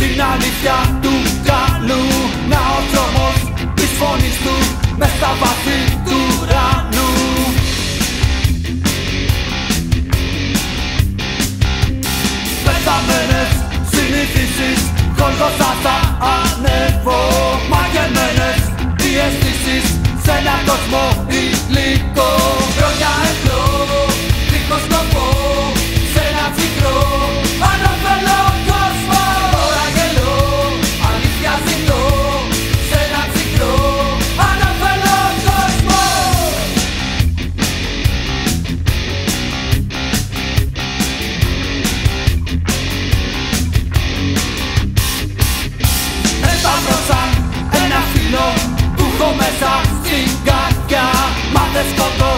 την αλήθεια του καλού. Να ο τρόμος της φωνής του μες στα βαθύ του ουρανού. Πεταμένες συνήθεισεις χωλώσα τα ανεβώ. Μαγεμένες οι αισθήσεις σε έναν κόσμο μέσα στην κακιά Μα δεν σκοτώ